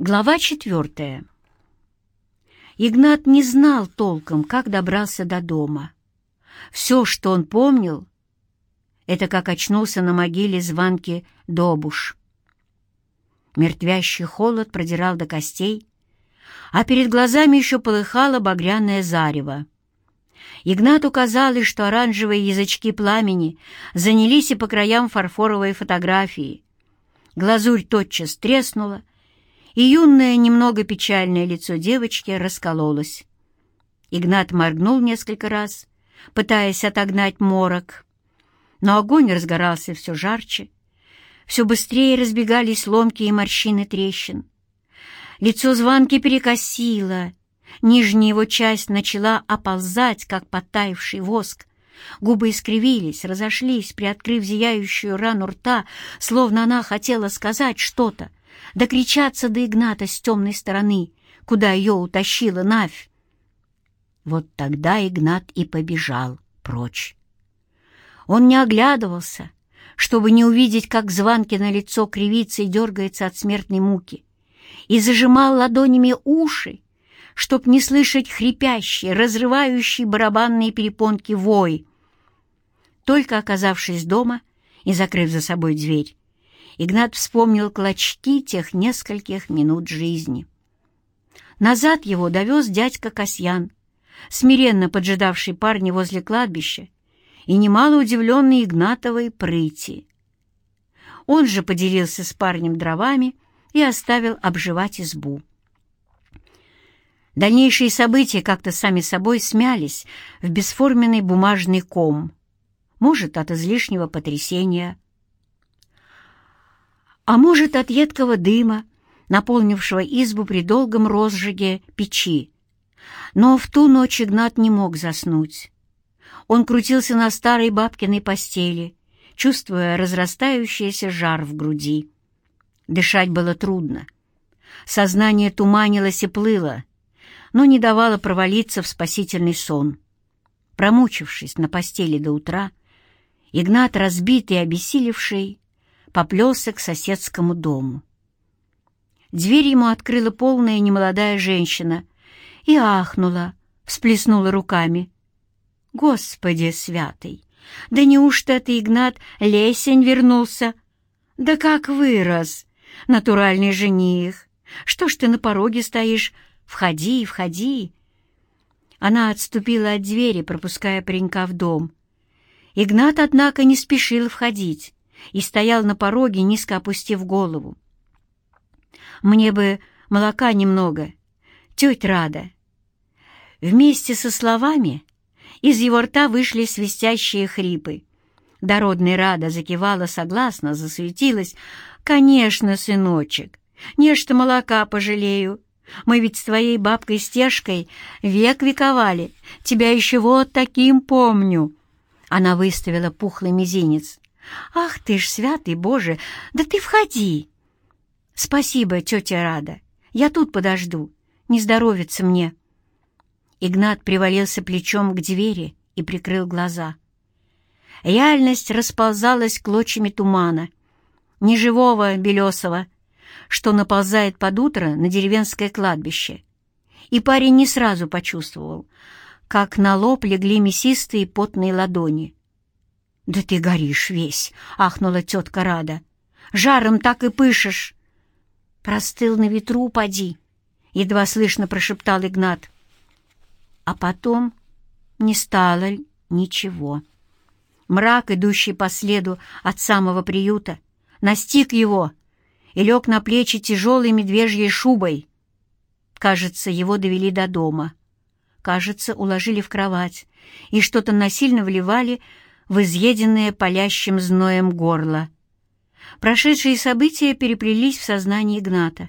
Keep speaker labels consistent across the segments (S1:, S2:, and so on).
S1: Глава четвертая. Игнат не знал толком, как добрался до дома. Все, что он помнил, это как очнулся на могиле звонки Добуш. Мертвящий холод продирал до костей, а перед глазами еще полыхало багряное зарево. Игнату казалось, что оранжевые язычки пламени занялись и по краям фарфоровой фотографии. Глазурь тотчас треснула, и юное, немного печальное лицо девочки раскололось. Игнат моргнул несколько раз, пытаясь отогнать морок, но огонь разгорался все жарче, все быстрее разбегались ломкие морщины трещин. Лицо звонки перекосило, нижняя его часть начала оползать, как потаивший воск, Губы искривились, разошлись, приоткрыв зияющую рану рта, словно она хотела сказать что-то, докричаться до Игната с темной стороны, куда ее утащила Навь. Вот тогда Игнат и побежал прочь. Он не оглядывался, чтобы не увидеть, как звонки на лицо кривится и дергается от смертной муки, и зажимал ладонями уши, чтоб не слышать хрипящий, разрывающий барабанные перепонки вой. Только оказавшись дома и закрыв за собой дверь, Игнат вспомнил клочки тех нескольких минут жизни. Назад его довез дядька Касьян, смиренно поджидавший парня возле кладбища и немало удивленный Игнатовой прыти. Он же поделился с парнем дровами и оставил обживать избу. Дальнейшие события как-то сами собой смялись в бесформенный бумажный ком, может, от излишнего потрясения, а может, от едкого дыма, наполнившего избу при долгом розжиге печи. Но в ту ночь Игнат не мог заснуть. Он крутился на старой бабкиной постели, чувствуя разрастающийся жар в груди. Дышать было трудно. Сознание туманилось и плыло, но не давало провалиться в спасительный сон. Промучившись на постели до утра, Игнат, разбитый и обессилевший, поплелся к соседскому дому. Дверь ему открыла полная немолодая женщина и ахнула, всплеснула руками. «Господи святый! Да неужто это Игнат Лесень вернулся? Да как вырос! Натуральный жених! Что ж ты на пороге стоишь? Входи, входи!» Она отступила от двери, пропуская паренька в дом. Игнат, однако, не спешил входить и стоял на пороге, низко опустив голову. «Мне бы молока немного, тетя Рада». Вместе со словами из его рта вышли свистящие хрипы. Дородная Рада закивала согласно, засуетилась. «Конечно, сыночек, нечто молока пожалею. Мы ведь с твоей бабкой Стежкой век вековали. Тебя еще вот таким помню». Она выставила пухлый мизинец. «Ах ты ж, святый Боже! Да ты входи!» «Спасибо, тетя Рада. Я тут подожду. Не здоровится мне». Игнат привалился плечом к двери и прикрыл глаза. Реальность расползалась клочьями тумана, неживого, белесого, что наползает под утро на деревенское кладбище. И парень не сразу почувствовал, как на лоб легли мясистые потные ладони. «Да ты горишь весь!» — ахнула тетка Рада. «Жаром так и пышешь!» «Простыл на ветру, поди!» — едва слышно прошептал Игнат. А потом не стало ничего. Мрак, идущий по следу от самого приюта, настиг его и лег на плечи тяжелой медвежьей шубой. Кажется, его довели до дома. Кажется, уложили в кровать и что-то насильно вливали в изъеденное палящим зноем горло. Прошедшие события переплелись в сознании Игната,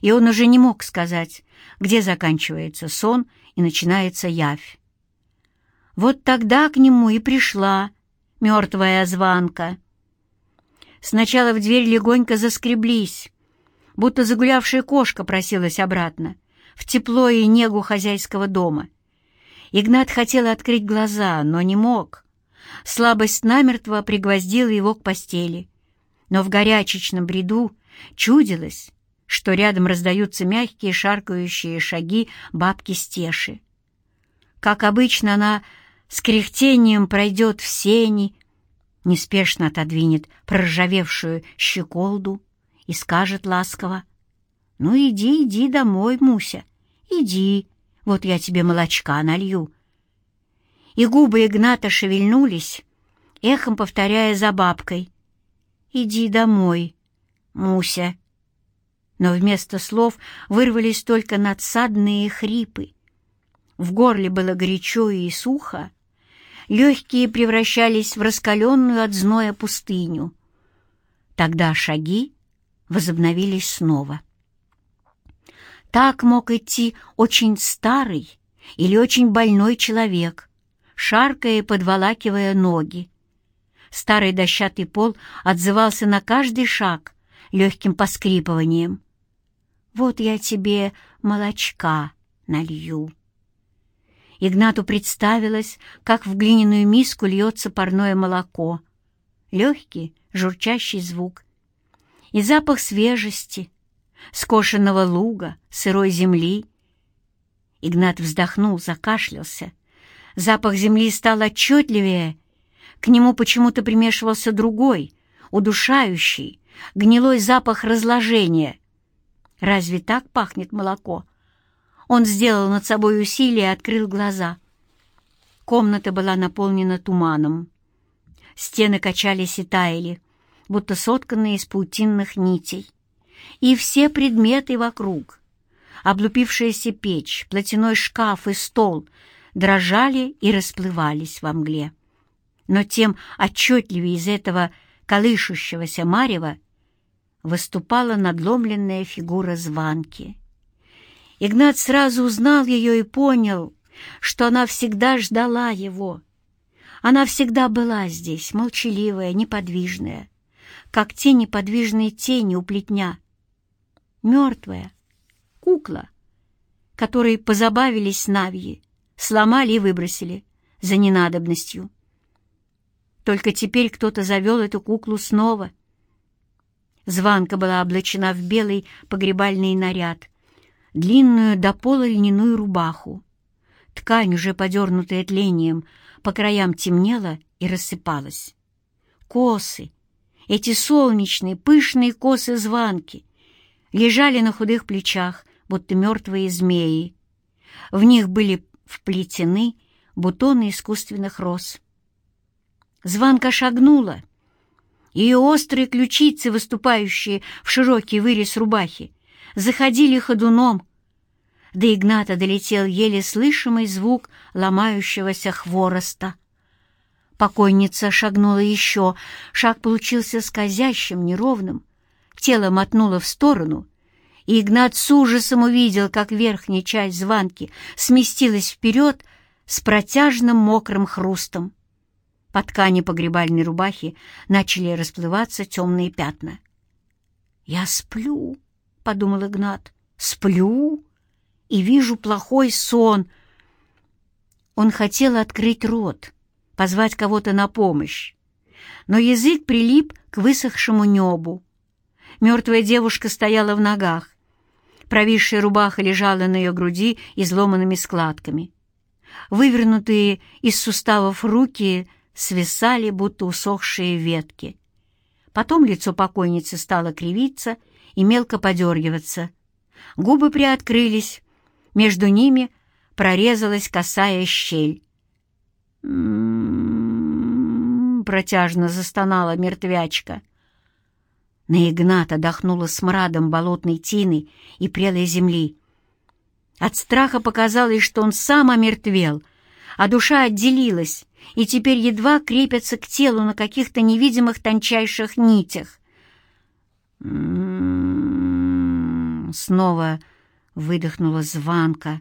S1: и он уже не мог сказать, где заканчивается сон и начинается явь. Вот тогда к нему и пришла мертвая звонка. Сначала в дверь легонько заскреблись, будто загулявшая кошка просилась обратно, в тепло и негу хозяйского дома. Игнат хотел открыть глаза, но не мог — Слабость намертво пригвоздила его к постели. Но в горячечном бреду чудилось, что рядом раздаются мягкие шаркающие шаги бабки Стеши. Как обычно, она с кряхтением пройдет в сени, неспешно отодвинет проржавевшую щеколду и скажет ласково, «Ну иди, иди домой, Муся, иди, вот я тебе молочка налью». И губы Игната шевельнулись, эхом повторяя за бабкой, «Иди домой, Муся» но вместо слов вырвались только надсадные хрипы. В горле было горячо и сухо, легкие превращались в раскаленную от зноя пустыню. Тогда шаги возобновились снова. Так мог идти очень старый или очень больной человек, шаркая и подволакивая ноги. Старый дощатый пол отзывался на каждый шаг легким поскрипыванием. Вот я тебе молочка налью. Игнату представилось, как в глиняную миску льется парное молоко. Легкий, журчащий звук. И запах свежести, скошенного луга, сырой земли. Игнат вздохнул, закашлялся. Запах земли стал отчетливее. К нему почему-то примешивался другой, удушающий, гнилой запах разложения. Разве так пахнет молоко? Он сделал над собой усилие и открыл глаза. Комната была наполнена туманом. Стены качались и таяли, будто сотканные из паутинных нитей. И все предметы вокруг, облупившаяся печь, платяной шкаф и стол, дрожали и расплывались во мгле. Но тем отчетливее из этого колышущегося марева выступала надломленная фигура звонки. Игнат сразу узнал ее и понял, что она всегда ждала его. Она всегда была здесь, молчаливая, неподвижная, как те неподвижные тени у плетня. Мертвая, кукла, которой позабавились навьи, сломали и выбросили за ненадобностью. Только теперь кто-то завел эту куклу снова — Званка была облачена в белый погребальный наряд, длинную до пола льняную рубаху. Ткань, уже подернутая тлением, по краям темнела и рассыпалась. Косы, эти солнечные, пышные косы званки, лежали на худых плечах, будто мертвые змеи. В них были вплетены бутоны искусственных роз. Званка шагнула — ее острые ключицы, выступающие в широкий вырез рубахи, заходили ходуном. До Игната долетел еле слышимый звук ломающегося хвороста. Покойница шагнула еще, шаг получился скользящим, неровным. Тело мотнуло в сторону, и Игнат с ужасом увидел, как верхняя часть званки сместилась вперед с протяжным мокрым хрустом. По ткани погребальной рубахи начали расплываться темные пятна. «Я сплю», — подумал Игнат, — «сплю и вижу плохой сон». Он хотел открыть рот, позвать кого-то на помощь, но язык прилип к высохшему небу. Мертвая девушка стояла в ногах. Провисшая рубаха лежала на ее груди изломанными складками. Вывернутые из суставов руки — свисали, будто усохшие ветки. Потом лицо покойницы стало кривиться и мелко подергиваться. Губы приоткрылись, между ними прорезалась косая щель. «М-м-м», протяжно застонала мертвячка. На Игната дохнуло смрадом болотной тины и прелой земли. От страха показалось, что он сам омертвел, а душа отделилась, и теперь едва крепятся к телу на каких-то невидимых тончайших нитях. Снова выдохнула звонка.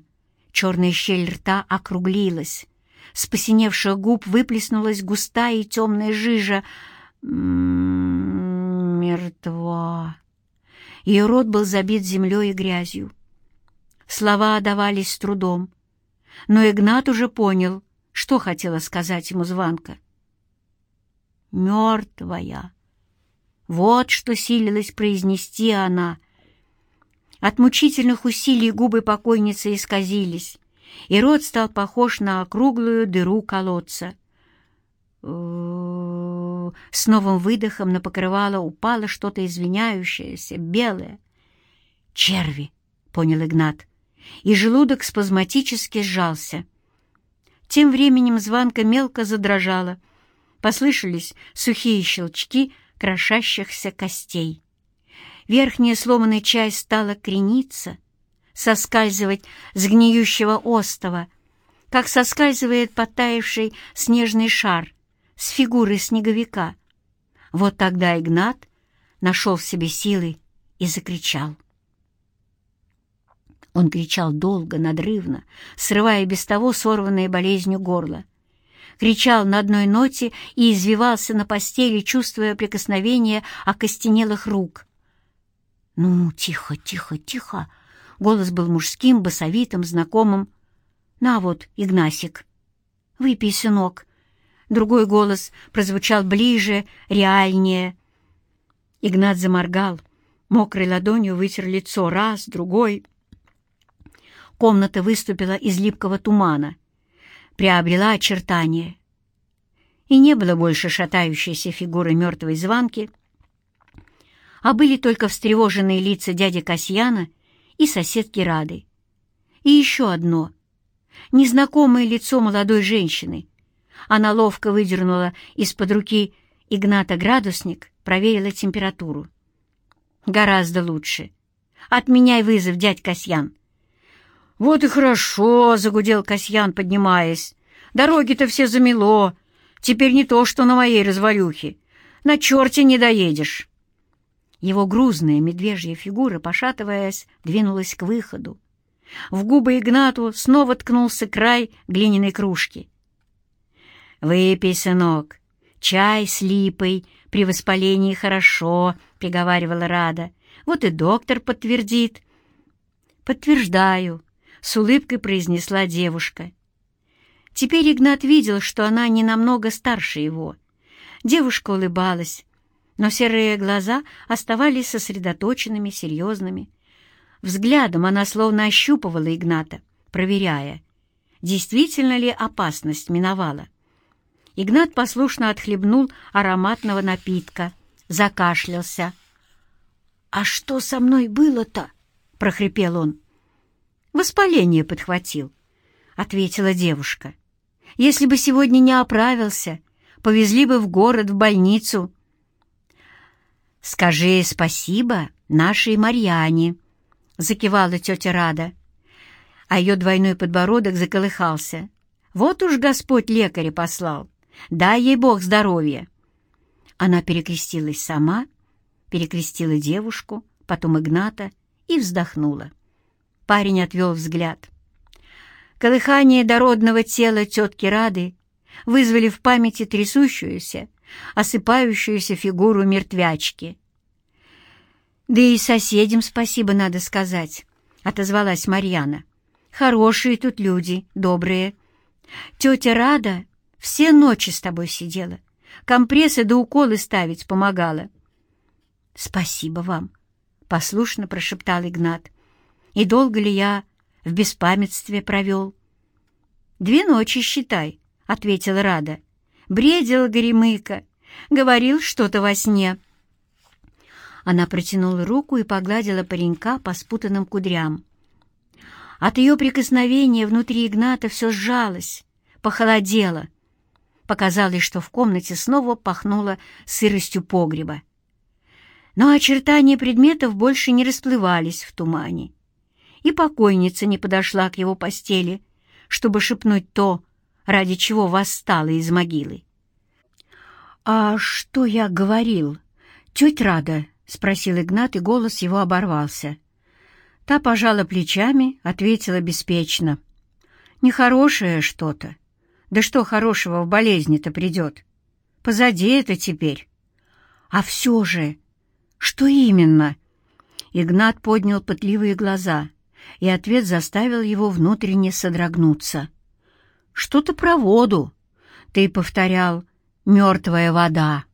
S1: Черная щель рта округлилась. С посиневших губ выплеснулась густая и темная жижа. «М-м-м, мертва. Ее рот был забит землей и грязью. Слова давались с трудом, но Игнат уже понял — что хотела сказать ему Званка? «Мертвая!» Вот что силилась произнести она. От мучительных усилий губы покойницы исказились, и рот стал похож на округлую дыру колодца. С новым выдохом на покрывало упало что-то извиняющееся, белое. «Черви!» — понял Игнат, и желудок спазматически сжался. Тем временем звонка мелко задрожала. Послышались сухие щелчки крошащихся костей. Верхняя сломанная часть стала крениться, соскальзывать с гниющего остова, как соскальзывает потаявший снежный шар с фигуры снеговика. Вот тогда Игнат нашел в себе силы и закричал. Он кричал долго, надрывно, срывая без того сорванное болезнью горло. Кричал на одной ноте и извивался на постели, чувствуя прикосновение окостенелых рук. «Ну, тихо, тихо, тихо!» Голос был мужским, басовитым, знакомым. «На вот, Игнасик, выпей, сынок». Другой голос прозвучал ближе, реальнее. Игнат заморгал, мокрой ладонью вытер лицо раз, другой — Комната выступила из липкого тумана, приобрела очертания. И не было больше шатающейся фигуры мертвой звонки, а были только встревоженные лица дяди Касьяна и соседки Рады. И еще одно — незнакомое лицо молодой женщины. Она ловко выдернула из-под руки Игната градусник, проверила температуру. «Гораздо лучше. Отменяй вызов, дядь Касьян. «Вот и хорошо», — загудел Касьян, поднимаясь. «Дороги-то все замело. Теперь не то, что на моей развалюхе. На черте не доедешь». Его грузная медвежья фигура, пошатываясь, двинулась к выходу. В губы Игнату снова ткнулся край глиняной кружки. «Выпей, сынок, чай с липой при воспалении хорошо», — приговаривала Рада. «Вот и доктор подтвердит». «Подтверждаю», — с улыбкой произнесла девушка. Теперь Игнат видел, что она не намного старше его. Девушка улыбалась, но серые глаза оставались сосредоточенными, серьезными. Взглядом она словно ощупывала Игната, проверяя, действительно ли опасность миновала. Игнат послушно отхлебнул ароматного напитка, закашлялся. «А что со мной было-то?» — прохрипел он. Воспаление подхватил, — ответила девушка. Если бы сегодня не оправился, повезли бы в город, в больницу. «Скажи спасибо нашей Марьяне», — закивала тетя Рада. А ее двойной подбородок заколыхался. «Вот уж Господь лекаря послал. Дай ей Бог здоровья». Она перекрестилась сама, перекрестила девушку, потом Игната и вздохнула. Парень отвел взгляд. Колыхание дородного тела тетки Рады вызвали в памяти трясущуюся, осыпающуюся фигуру мертвячки. «Да и соседям спасибо надо сказать», — отозвалась Марьяна. «Хорошие тут люди, добрые. Тетя Рада все ночи с тобой сидела, компрессы да уколы ставить помогала». «Спасибо вам», — послушно прошептал Игнат. И долго ли я в беспамятстве провел? «Две ночи, считай», — ответила Рада. «Бредил Горемыка, говорил что-то во сне». Она протянула руку и погладила паренька по спутанным кудрям. От ее прикосновения внутри Игната все сжалось, похолодело. Показалось, что в комнате снова пахнуло сыростью погреба. Но очертания предметов больше не расплывались в тумане и покойница не подошла к его постели, чтобы шепнуть то, ради чего восстала из могилы. «А что я говорил? Тетя Рада?» — спросил Игнат, и голос его оборвался. Та пожала плечами, ответила беспечно. «Нехорошее что-то. Да что хорошего в болезни-то придет? Позади это теперь. А все же, что именно?» Игнат поднял пытливые глаза — и ответ заставил его внутренне содрогнуться. «Что-то про воду. Ты повторял «мертвая вода».